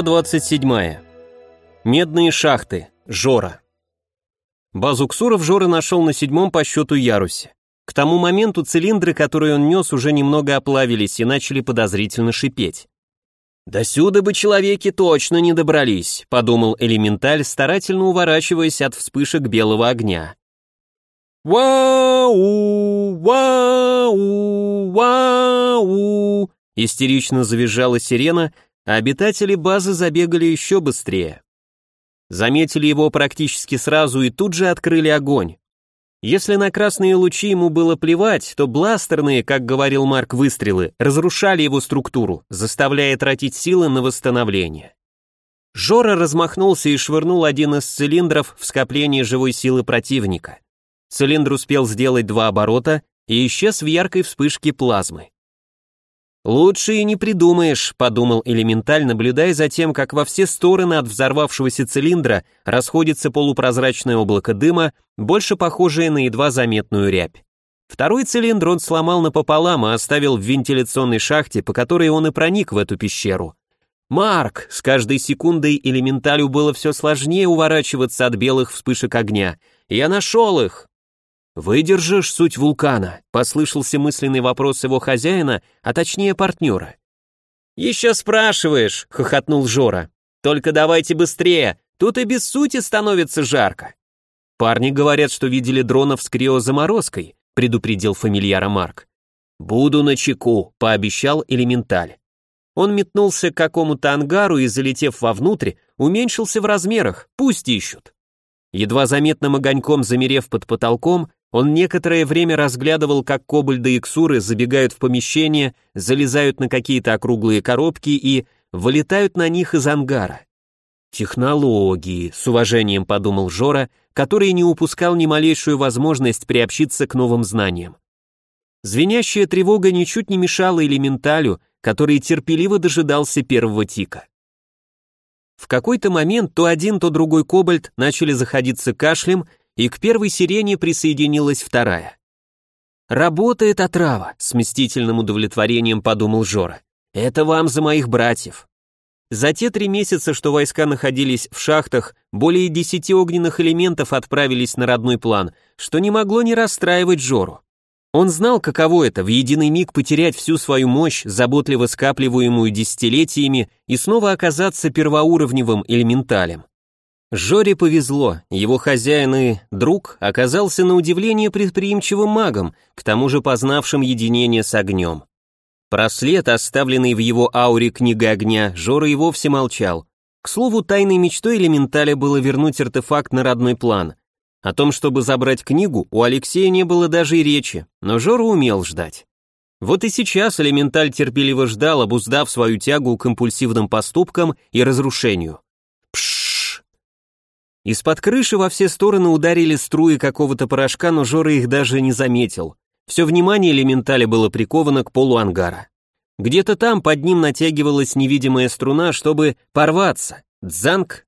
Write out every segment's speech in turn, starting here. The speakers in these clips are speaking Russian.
Глава 27. Медные шахты. Жора. Базу Ксуров Жора нашел на седьмом по счету ярусе. К тому моменту цилиндры, которые он нес, уже немного оплавились и начали подозрительно шипеть. «До сюда бы человеки точно не добрались», — подумал Элементаль, старательно уворачиваясь от вспышек белого огня. «Вау! Вау! Вау!» Истерично завизжала сирена, а обитатели базы забегали еще быстрее. Заметили его практически сразу и тут же открыли огонь. Если на красные лучи ему было плевать, то бластерные, как говорил Марк, выстрелы разрушали его структуру, заставляя тратить силы на восстановление. Жора размахнулся и швырнул один из цилиндров в скопление живой силы противника. Цилиндр успел сделать два оборота и исчез в яркой вспышке плазмы. «Лучше и не придумаешь», — подумал элементаль, наблюдая за тем, как во все стороны от взорвавшегося цилиндра расходится полупрозрачное облако дыма, больше похожее на едва заметную рябь. Второй цилиндр он сломал напополам и оставил в вентиляционной шахте, по которой он и проник в эту пещеру. «Марк!» С каждой секундой элементалю было все сложнее уворачиваться от белых вспышек огня. «Я нашел их!» «Выдержишь суть вулкана?» — послышался мысленный вопрос его хозяина, а точнее партнера. «Еще спрашиваешь», — хохотнул Жора. «Только давайте быстрее, тут и без сути становится жарко». «Парни говорят, что видели дронов с криозаморозкой», — предупредил фамильяра Марк. «Буду на чеку», — пообещал элементаль. Он метнулся к какому-то ангару и, залетев вовнутрь, уменьшился в размерах, пусть ищут. Едва заметным огоньком замерев под потолком, он некоторое время разглядывал, как кобальды и ксуры забегают в помещение, залезают на какие-то округлые коробки и вылетают на них из ангара. «Технологии», — с уважением подумал Жора, который не упускал ни малейшую возможность приобщиться к новым знаниям. Звенящая тревога ничуть не мешала элементалю, который терпеливо дожидался первого тика. В какой-то момент то один, то другой кобальт начали заходиться кашлем и к первой сирене присоединилась вторая. «Работает отрава», — с мстительным удовлетворением подумал Жора. «Это вам за моих братьев». За те три месяца, что войска находились в шахтах, более десяти огненных элементов отправились на родной план, что не могло не расстраивать Жору. Он знал, каково это, в единый миг потерять всю свою мощь, заботливо скапливаемую десятилетиями, и снова оказаться первоуровневым элементалем. Жоре повезло, его хозяин и друг оказался на удивление предприимчивым магом, к тому же познавшим единение с огнем. Про след, оставленный в его ауре книга огня, Жора и вовсе молчал. К слову, тайной мечтой элементаля было вернуть артефакт на родной план. О том, чтобы забрать книгу, у Алексея не было даже и речи, но Жора умел ждать. Вот и сейчас элементаль терпеливо ждал, обуздав свою тягу к импульсивным поступкам и разрушению. Из-под крыши во все стороны ударили струи какого-то порошка, но Жора их даже не заметил. Все внимание элементали было приковано к полу ангара. Где-то там под ним натягивалась невидимая струна, чтобы порваться. Дзанг!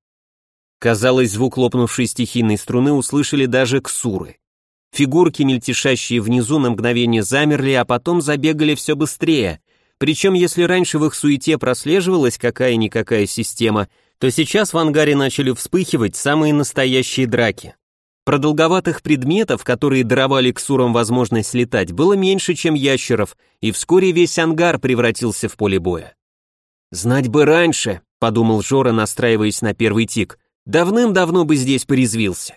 Казалось, звук лопнувшей стихийной струны услышали даже ксуры. Фигурки, мельтешащие внизу, на мгновение замерли, а потом забегали все быстрее. Причем, если раньше в их суете прослеживалась какая-никакая система, то сейчас в ангаре начали вспыхивать самые настоящие драки. Продолговатых предметов, которые даровали ксурам возможность летать, было меньше, чем ящеров, и вскоре весь ангар превратился в поле боя. «Знать бы раньше», — подумал Жора, настраиваясь на первый тик, «давным-давно бы здесь порезвился».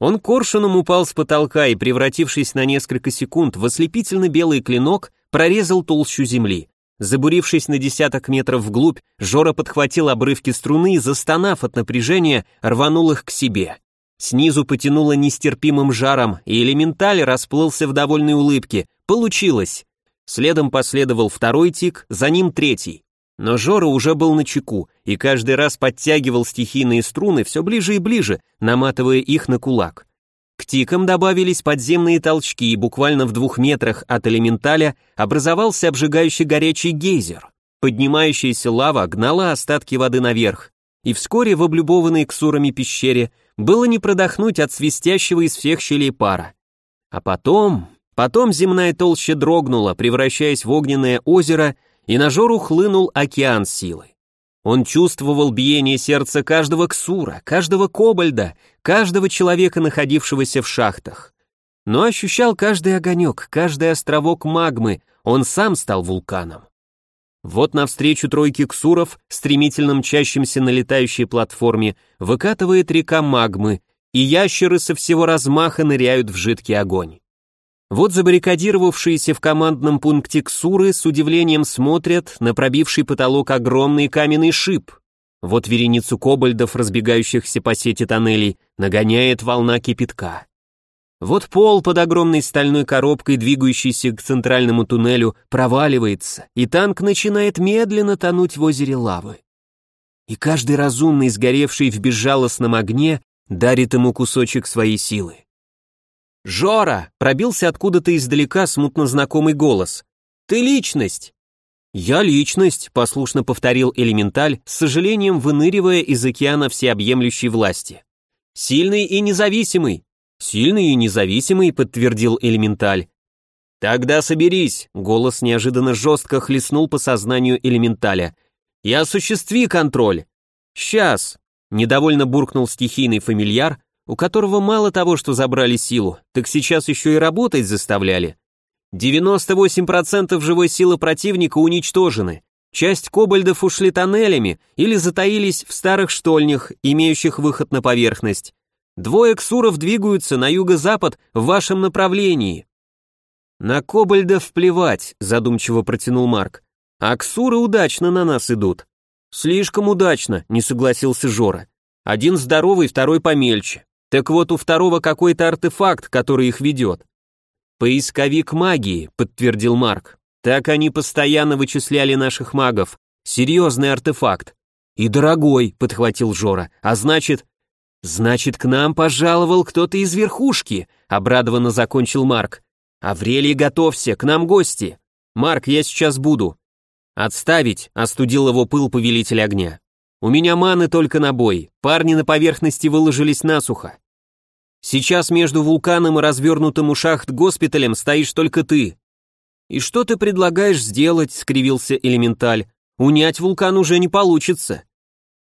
Он коршуном упал с потолка и, превратившись на несколько секунд в ослепительно белый клинок, прорезал толщу земли. Забурившись на десяток метров вглубь, Жора подхватил обрывки струны и, застонав от напряжения, рванул их к себе. Снизу потянуло нестерпимым жаром, и элементаль расплылся в довольной улыбке. Получилось! Следом последовал второй тик, за ним третий. Но Жора уже был на чеку, и каждый раз подтягивал стихийные струны все ближе и ближе, наматывая их на кулак. К тикам добавились подземные толчки, и буквально в двух метрах от элементаля образовался обжигающий горячий гейзер. Поднимающаяся лава гнала остатки воды наверх, и вскоре в облюбованной ксурами пещере было не продохнуть от свистящего из всех щелей пара. А потом... Потом земная толща дрогнула, превращаясь в огненное озеро, и на Жору хлынул океан силы. Он чувствовал биение сердца каждого ксура, каждого кобальда, каждого человека, находившегося в шахтах. Но ощущал каждый огонек, каждый островок магмы, он сам стал вулканом. Вот навстречу тройке ксуров, стремительно мчащимся на летающей платформе, выкатывает река магмы, и ящеры со всего размаха ныряют в жидкий огонь. Вот забаррикадировавшиеся в командном пункте ксуры с удивлением смотрят на пробивший потолок огромный каменный шип. Вот вереницу кобальдов, разбегающихся по сети тоннелей, нагоняет волна кипятка. Вот пол под огромной стальной коробкой, двигающейся к центральному туннелю, проваливается, и танк начинает медленно тонуть в озере лавы. И каждый разумный, сгоревший в безжалостном огне, дарит ему кусочек своей силы. «Жора!» — пробился откуда-то издалека смутно знакомый голос. «Ты личность!» «Я личность», — послушно повторил элементаль, с сожалением выныривая из океана всеобъемлющей власти. «Сильный и независимый, «Сильный и независимый», — подтвердил элементаль. «Тогда соберись», — голос неожиданно жестко хлестнул по сознанию элементаля. «И осуществи контроль». «Сейчас», — недовольно буркнул стихийный фамильяр, у которого мало того, что забрали силу, так сейчас еще и работать заставляли. 98% живой силы противника уничтожены. Часть кобальдов ушли тоннелями или затаились в старых штольнях, имеющих выход на поверхность. Двое ксуров двигаются на юго-запад в вашем направлении. На кобальдов плевать, задумчиво протянул Марк. А ксуры удачно на нас идут. Слишком удачно, не согласился Жора. Один здоровый, второй помельче. Так вот у второго какой-то артефакт, который их ведет. Поисковик магии, подтвердил Марк. Так они постоянно вычисляли наших магов. Серьезный артефакт. И дорогой, подхватил Жора. А значит, «Значит, к нам пожаловал кто-то из верхушки», — обрадованно закончил Марк. «Аврелий, готовься, к нам гости. Марк, я сейчас буду». «Отставить», — остудил его пыл повелитель огня. «У меня маны только на бой, парни на поверхности выложились насухо. Сейчас между вулканом и развернутым у шахт госпиталем стоишь только ты». «И что ты предлагаешь сделать?» — скривился элементаль. «Унять вулкан уже не получится».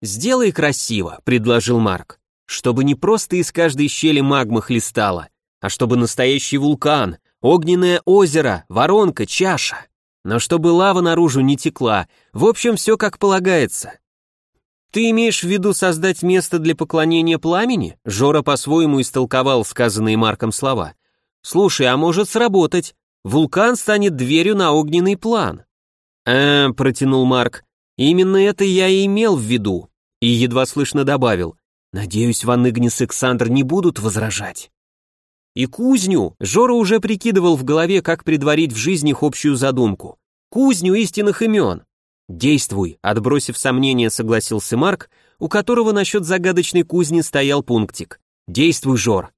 «Сделай красиво», — предложил Марк чтобы не просто из каждой щели магма хлестала, а чтобы настоящий вулкан, огненное озеро, воронка, чаша. Но чтобы лава наружу не текла, в общем, все как полагается. Ты имеешь в виду создать место для поклонения пламени? Жора по-своему истолковал сказанные Марком слова. Слушай, а может сработать? Вулкан станет дверью на огненный план. Э, протянул Марк. Именно это я и имел в виду. И едва слышно добавил. Надеюсь, Ван Игнис и Александр не будут возражать. И кузню Жора уже прикидывал в голове, как предварить в жизни общую задумку. Кузню истинных имен. Действуй, отбросив сомнения, согласился Марк, у которого насчет загадочной кузни стоял пунктик. Действуй, Жор.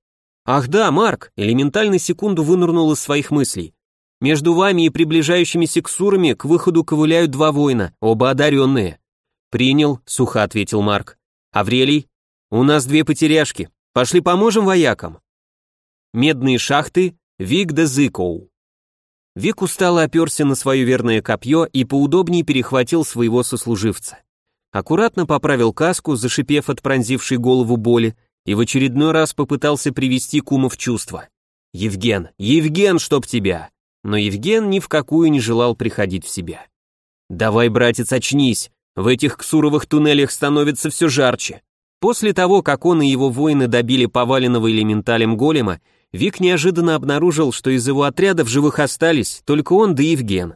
Ах да, Марк, элементально секунду вынырнул из своих мыслей. Между вами и приближающимися ксурами к выходу ковыляют два воина, оба одаренные. Принял, сухо ответил Марк. Аврелий, «У нас две потеряшки. Пошли поможем воякам». Медные шахты, Вик де Зыкоу. Вик устало оперся на свое верное копье и поудобнее перехватил своего сослуживца. Аккуратно поправил каску, зашипев от пронзившей голову боли, и в очередной раз попытался привести кума в чувство. «Евген, Евген, чтоб тебя!» Но Евген ни в какую не желал приходить в себя. «Давай, братец, очнись, в этих ксуровых туннелях становится все жарче. После того, как он и его воины добили поваленного элементалем голема, Вик неожиданно обнаружил, что из его отряда в живых остались только он да Евген.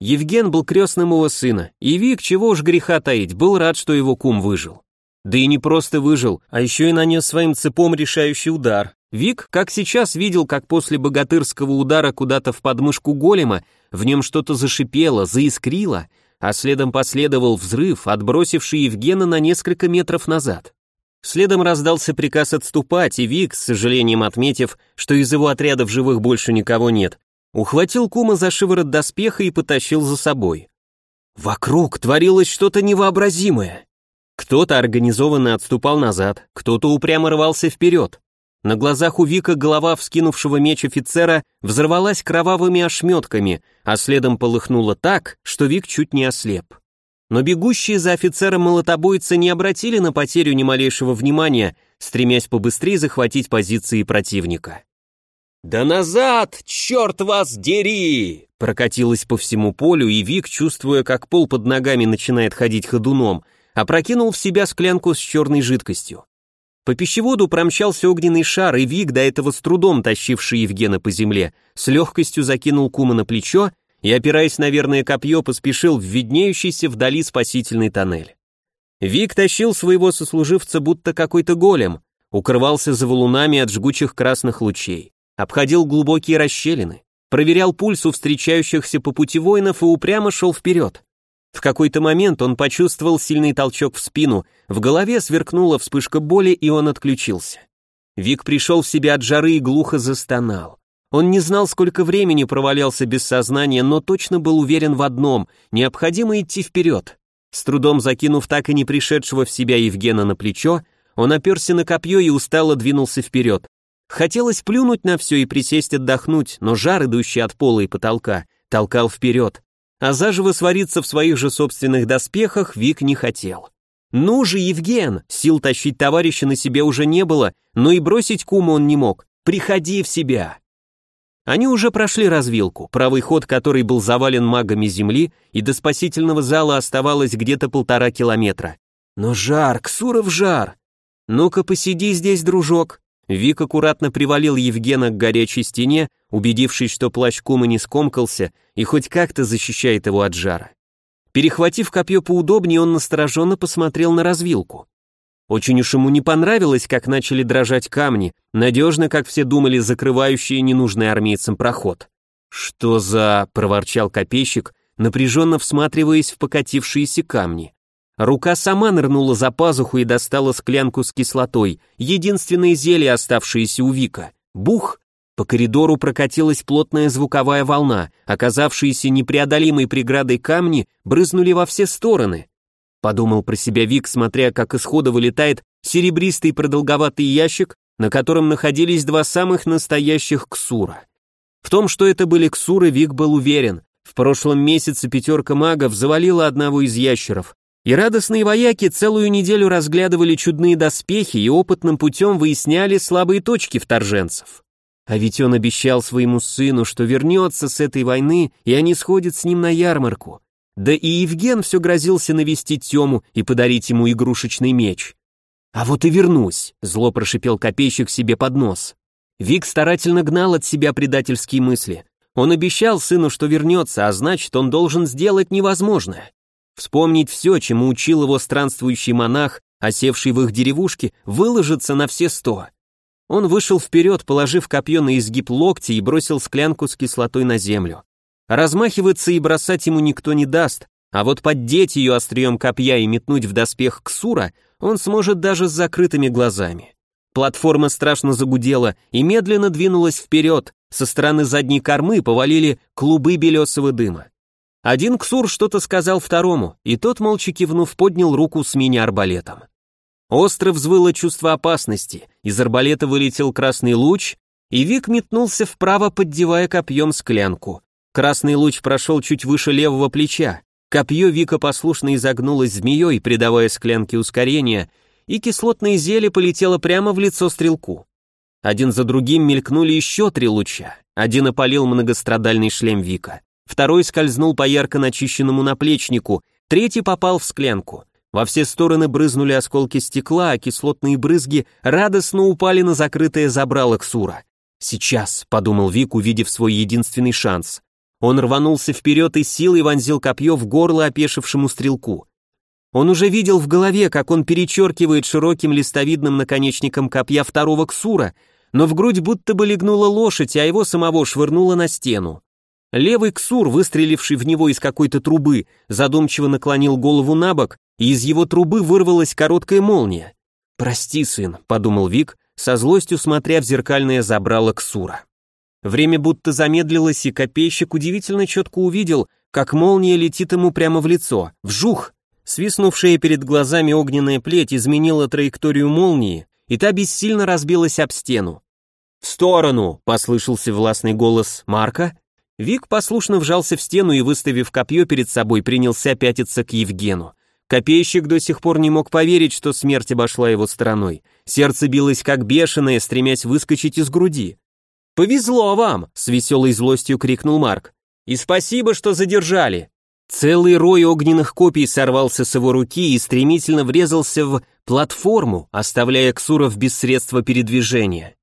Евген был крестным его сына, и Вик, чего уж греха таить, был рад, что его кум выжил. Да и не просто выжил, а еще и нанес своим цепом решающий удар. Вик, как сейчас, видел, как после богатырского удара куда-то в подмышку голема в нем что-то зашипело, заискрило, а следом последовал взрыв, отбросивший Евгена на несколько метров назад. Следом раздался приказ отступать, и Вик, с сожалением отметив, что из его отряда в живых больше никого нет, ухватил Кума за шиворот доспеха и потащил за собой. Вокруг творилось что-то невообразимое. Кто-то организованно отступал назад, кто-то упрямо рвался вперед. На глазах у Вика голова вскинувшего меч офицера взорвалась кровавыми ошметками, а следом полыхнула так, что Вик чуть не ослеп. Но бегущие за офицером молотобойцы не обратили на потерю ни малейшего внимания, стремясь побыстрее захватить позиции противника. «Да назад, черт вас дери!» Прокатилась по всему полю, и Вик, чувствуя, как пол под ногами начинает ходить ходуном, опрокинул в себя склянку с черной жидкостью. По пищеводу промчался огненный шар, и Вик, до этого с трудом тащивший Евгена по земле, с легкостью закинул кума на плечо и, опираясь на верное копье, поспешил в виднеющийся вдали спасительный тоннель. Вик тащил своего сослуживца будто какой-то голем, укрывался за валунами от жгучих красных лучей, обходил глубокие расщелины, проверял пульс у встречающихся по пути воинов и упрямо шел вперед. В какой-то момент он почувствовал сильный толчок в спину, в голове сверкнула вспышка боли, и он отключился. Вик пришел в себя от жары и глухо застонал. Он не знал, сколько времени провалялся без сознания, но точно был уверен в одном – необходимо идти вперед. С трудом закинув так и не пришедшего в себя Евгена на плечо, он оперся на копье и устало двинулся вперед. Хотелось плюнуть на все и присесть отдохнуть, но жар, идущий от пола и потолка, толкал вперед а заживо свариться в своих же собственных доспехах Вик не хотел. «Ну же, Евген!» Сил тащить товарища на себе уже не было, но и бросить кума он не мог. «Приходи в себя!» Они уже прошли развилку, правый ход который был завален магами земли, и до спасительного зала оставалось где-то полтора километра. Но жар, Ксуров жар! Ну-ка посиди здесь, дружок, Вик аккуратно привалил Евгена к горячей стене, убедившись, что плащ кума не скомкался и хоть как-то защищает его от жара. Перехватив копье поудобнее, он настороженно посмотрел на развилку. Очень уж ему не понравилось, как начали дрожать камни, надежно, как все думали, закрывающие ненужный армейцам проход. «Что за...» — проворчал копейщик, напряженно всматриваясь в покатившиеся камни. Рука сама нырнула за пазуху и достала склянку с кислотой, единственное зелье, оставшееся у Вика. Бух! По коридору прокатилась плотная звуковая волна, оказавшиеся непреодолимой преградой камни брызнули во все стороны. Подумал про себя Вик, смотря как из хода вылетает серебристый продолговатый ящик, на котором находились два самых настоящих ксура. В том, что это были ксуры, Вик был уверен. В прошлом месяце пятерка магов завалила одного из ящеров, и радостные вояки целую неделю разглядывали чудные доспехи и опытным путем выясняли слабые точки вторженцев. А ведь он обещал своему сыну, что вернется с этой войны, и они сходят с ним на ярмарку. Да и Евген все грозился навестить Тему и подарить ему игрушечный меч. «А вот и вернусь», — зло прошипел копейщик себе под нос. Вик старательно гнал от себя предательские мысли. Он обещал сыну, что вернется, а значит, он должен сделать невозможное. Вспомнить все, чему учил его странствующий монах, осевший в их деревушке, выложиться на все сто. Он вышел вперед, положив копье на изгиб локтя и бросил склянку с кислотой на землю. Размахиваться и бросать ему никто не даст, а вот поддеть ее острием копья и метнуть в доспех Ксура он сможет даже с закрытыми глазами. Платформа страшно загудела и медленно двинулась вперед, со стороны задней кормы повалили клубы белесого дыма. Один ксур что-то сказал второму, и тот, молча кивнув, поднял руку с мини-арбалетом. Остро взвыло чувство опасности, из арбалета вылетел красный луч, и Вик метнулся вправо, поддевая копьем склянку. Красный луч прошел чуть выше левого плеча, копье Вика послушно изогнулось змеей, придавая склянке ускорение, и кислотное зелье полетело прямо в лицо стрелку. Один за другим мелькнули еще три луча, один опалил многострадальный шлем Вика второй скользнул по ярко начищенному наплечнику, третий попал в склянку. Во все стороны брызнули осколки стекла, а кислотные брызги радостно упали на закрытое забрало Ксура. «Сейчас», — подумал Вик, увидев свой единственный шанс. Он рванулся вперед и силой вонзил копье в горло опешившему стрелку. Он уже видел в голове, как он перечеркивает широким листовидным наконечником копья второго Ксура, но в грудь будто бы легнула лошадь, а его самого швырнуло на стену. Левый ксур, выстреливший в него из какой-то трубы, задумчиво наклонил голову на бок, и из его трубы вырвалась короткая молния. «Прости, сын», — подумал Вик, со злостью смотря в зеркальное забрало ксура. Время будто замедлилось, и копейщик удивительно четко увидел, как молния летит ему прямо в лицо. Вжух! Свистнувшая перед глазами огненная плеть изменила траекторию молнии, и та бессильно разбилась об стену. «В сторону!» — послышался властный голос Марка, Вик послушно вжался в стену и, выставив копье перед собой, принялся пятиться к Евгену. Копейщик до сих пор не мог поверить, что смерть обошла его стороной. Сердце билось как бешеное, стремясь выскочить из груди. «Повезло вам!» — с веселой злостью крикнул Марк. «И спасибо, что задержали!» Целый рой огненных копий сорвался с его руки и стремительно врезался в платформу, оставляя Ксуров без средства передвижения.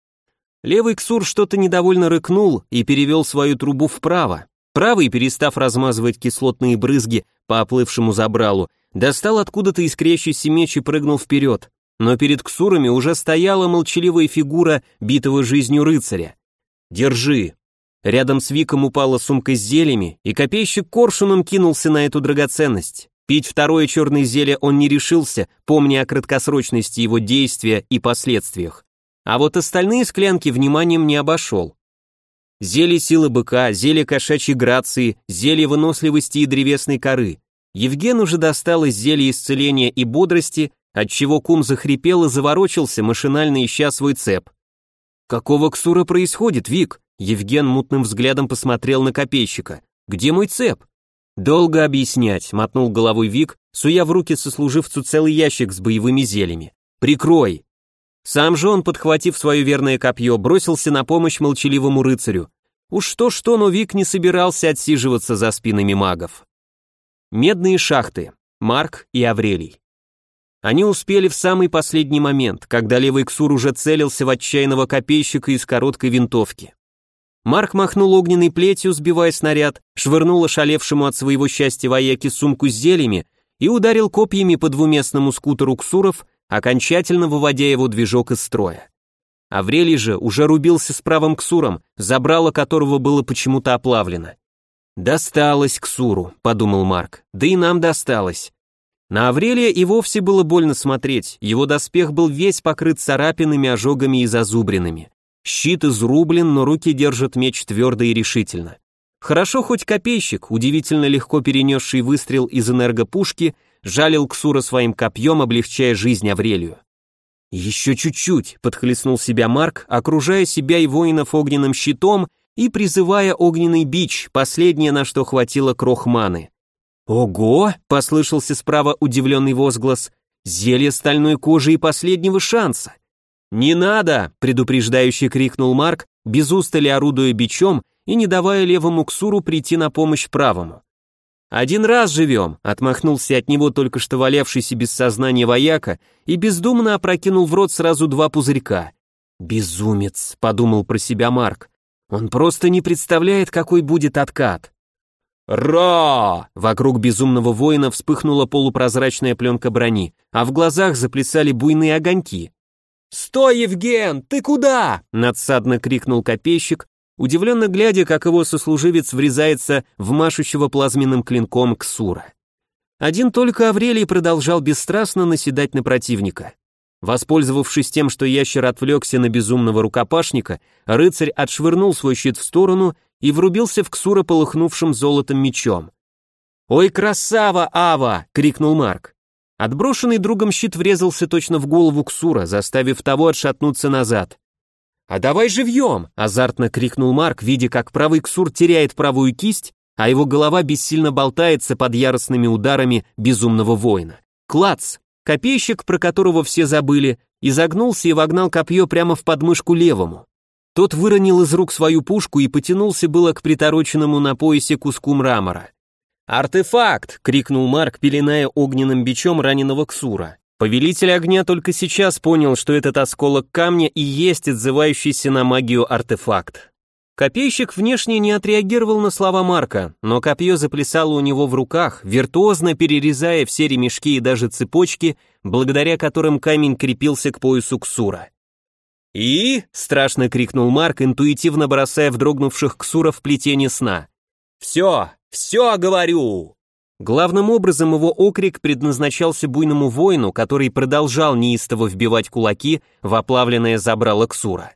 Левый Ксур что-то недовольно рыкнул и перевел свою трубу вправо. Правый, перестав размазывать кислотные брызги по оплывшему забралу, достал откуда-то искрящийся меч и прыгнул вперед. Но перед Ксурами уже стояла молчаливая фигура битого жизнью рыцаря. «Держи!» Рядом с Виком упала сумка с зельями, и копейщик коршуном кинулся на эту драгоценность. Пить второе черное зелье он не решился, помня о краткосрочности его действия и последствиях. А вот остальные склянки вниманием не обошел. Зелье силы быка, зелье кошачьей грации, зелье выносливости и древесной коры. Евген уже достал из зелья исцеления и бодрости, отчего кум захрипел и заворочился, машинально ища свой цеп. «Какого ксура происходит, Вик?» Евген мутным взглядом посмотрел на копейщика. «Где мой цеп?» «Долго объяснять», — мотнул головой Вик, суя в руки сослуживцу целый ящик с боевыми зельями. «Прикрой!» Сам же он, подхватив свое верное копье, бросился на помощь молчаливому рыцарю. Уж что-что, но Вик не собирался отсиживаться за спинами магов. Медные шахты. Марк и Аврелий. Они успели в самый последний момент, когда левый Ксур уже целился в отчаянного копейщика из короткой винтовки. Марк махнул огненной плетью, сбивая снаряд, швырнул ошалевшему от своего счастья вояке сумку с зельями и ударил копьями по двуместному скутеру Ксуров, окончательно выводя его движок из строя. Аврелий же уже рубился с правым Ксуром, забрало которого было почему-то оплавлено. «Досталось Ксуру», — подумал Марк, — «да и нам досталось». На Аврелия и вовсе было больно смотреть, его доспех был весь покрыт царапинами, ожогами и зазубринами. Щит изрублен, но руки держат меч твердо и решительно. Хорошо хоть копейщик, удивительно легко перенесший выстрел из энергопушки, жалил Ксура своим копьем, облегчая жизнь Аврелию. «Еще чуть-чуть», — подхлестнул себя Марк, окружая себя и воинов огненным щитом и призывая огненный бич, последнее, на что хватило крохманы. «Ого!» — послышался справа удивленный возглас. «Зелье стальной кожи и последнего шанса!» «Не надо!» — предупреждающе крикнул Марк, без устали орудуя бичом и не давая левому Ксуру прийти на помощь правому. «Один раз живем», — отмахнулся от него только что валявшийся без сознания вояка и бездумно опрокинул в рот сразу два пузырька. «Безумец», — подумал про себя Марк. «Он просто не представляет, какой будет откат». «Ра!» Вокруг безумного воина вспыхнула полупрозрачная пленка брони, а в глазах заплясали буйные огоньки. «Стой, Евген, ты куда?» — надсадно крикнул копейщик, удивленно глядя, как его сослуживец врезается в машущего плазменным клинком Ксура. Один только Аврелий продолжал бесстрастно наседать на противника. Воспользовавшись тем, что ящер отвлекся на безумного рукопашника, рыцарь отшвырнул свой щит в сторону и врубился в Ксура полыхнувшим золотом мечом. «Ой, красава, Ава!» — крикнул Марк. Отброшенный другом щит врезался точно в голову Ксура, заставив того отшатнуться назад. «А давай живьем!» – азартно крикнул Марк, видя, как правый ксур теряет правую кисть, а его голова бессильно болтается под яростными ударами безумного воина. Клац! Копейщик, про которого все забыли, изогнулся и вогнал копье прямо в подмышку левому. Тот выронил из рук свою пушку и потянулся было к притороченному на поясе куску мрамора. «Артефакт!» — крикнул Марк, пеленая огненным бичом раненого Ксура. Повелитель огня только сейчас понял, что этот осколок камня и есть отзывающийся на магию артефакт. Копейщик внешне не отреагировал на слова Марка, но копье заплясало у него в руках, виртуозно перерезая все ремешки и даже цепочки, благодаря которым камень крепился к поясу Ксура. «И?» — страшно крикнул Марк, интуитивно бросая в дрогнувших Ксуров плетение сна. «Все, все, говорю!» Главным образом его окрик предназначался буйному воину, который продолжал неистово вбивать кулаки в оплавленное забрало Ксура.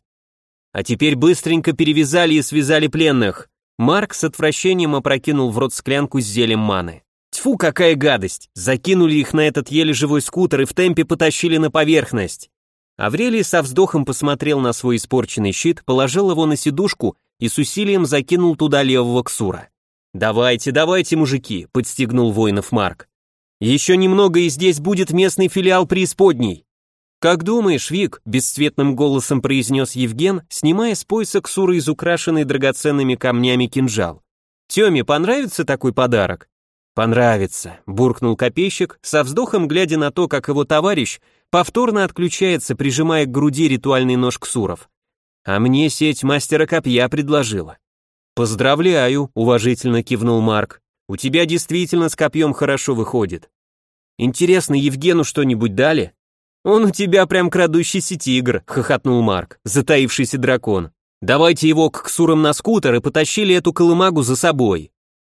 А теперь быстренько перевязали и связали пленных. Марк с отвращением опрокинул в рот склянку с зелем маны. Тьфу, какая гадость! Закинули их на этот еле живой скутер и в темпе потащили на поверхность. Аврелий со вздохом посмотрел на свой испорченный щит, положил его на сидушку и с усилием закинул туда левого ксура. «Давайте, давайте, мужики», — подстегнул воинов Марк. «Еще немного, и здесь будет местный филиал преисподней». «Как думаешь, Вик?» — бесцветным голосом произнес Евген, снимая с пояса ксура из украшенной драгоценными камнями кинжал. «Теме понравится такой подарок?» «Понравится», — буркнул копейщик, со вздохом глядя на то, как его товарищ повторно отключается, прижимая к груди ритуальный нож ксуров. «А мне сеть мастера копья предложила». «Поздравляю», — уважительно кивнул Марк. «У тебя действительно с копьем хорошо выходит». «Интересно, Евгену что-нибудь дали?» «Он у тебя прям крадущийся тигр», — хохотнул Марк, затаившийся дракон. «Давайте его к ксурам на скутер и потащили эту колымагу за собой».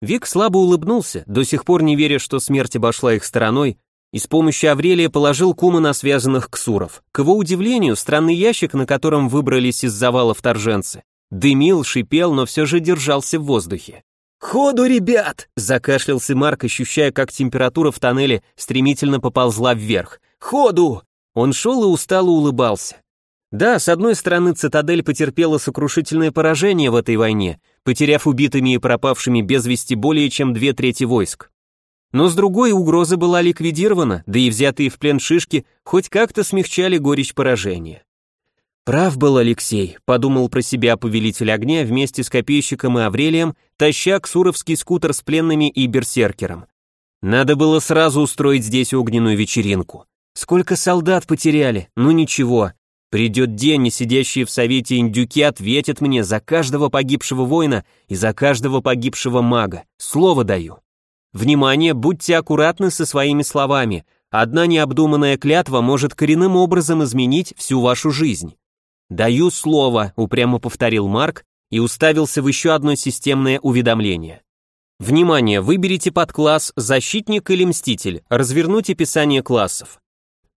Вик слабо улыбнулся, до сих пор не веря, что смерть обошла их стороной, и с помощью Аврелия положил кума на связанных ксуров. К его удивлению, странный ящик, на котором выбрались из завала вторженцы, Дымил, шипел, но все же держался в воздухе. «Ходу, ребят!» – закашлялся Марк, ощущая, как температура в тоннеле стремительно поползла вверх. «Ходу!» Он шел и устало улыбался. Да, с одной стороны, цитадель потерпела сокрушительное поражение в этой войне, потеряв убитыми и пропавшими без вести более чем две трети войск. Но с другой, угроза была ликвидирована, да и взятые в плен шишки хоть как-то смягчали горечь поражения. Прав был Алексей, подумал про себя повелитель огня вместе с копейщиком и Аврелием, таща ксуровский скутер с пленными и берсеркером. Надо было сразу устроить здесь огненную вечеринку. Сколько солдат потеряли, ну ничего. Придет день, и сидящие в совете индюки ответят мне за каждого погибшего воина и за каждого погибшего мага. Слово даю. Внимание, будьте аккуратны со своими словами. Одна необдуманная клятва может коренным образом изменить всю вашу жизнь. «Даю слово», — упрямо повторил Марк и уставился в еще одно системное уведомление. Внимание, выберите подкласс «Защитник» или «Мститель», развернуть описание классов.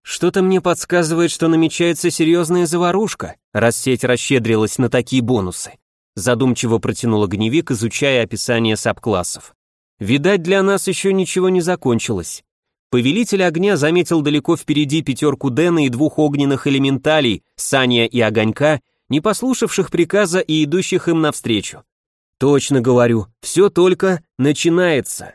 Что-то мне подсказывает, что намечается серьезная заварушка, раз сеть расщедрилась на такие бонусы. Задумчиво протянула гневик, изучая описание сабклассов. Видать, для нас еще ничего не закончилось. Повелитель огня заметил далеко впереди пятерку Дэна и двух огненных элементалей, Саня и Огонька, не послушавших приказа и идущих им навстречу. Точно говорю, все только начинается.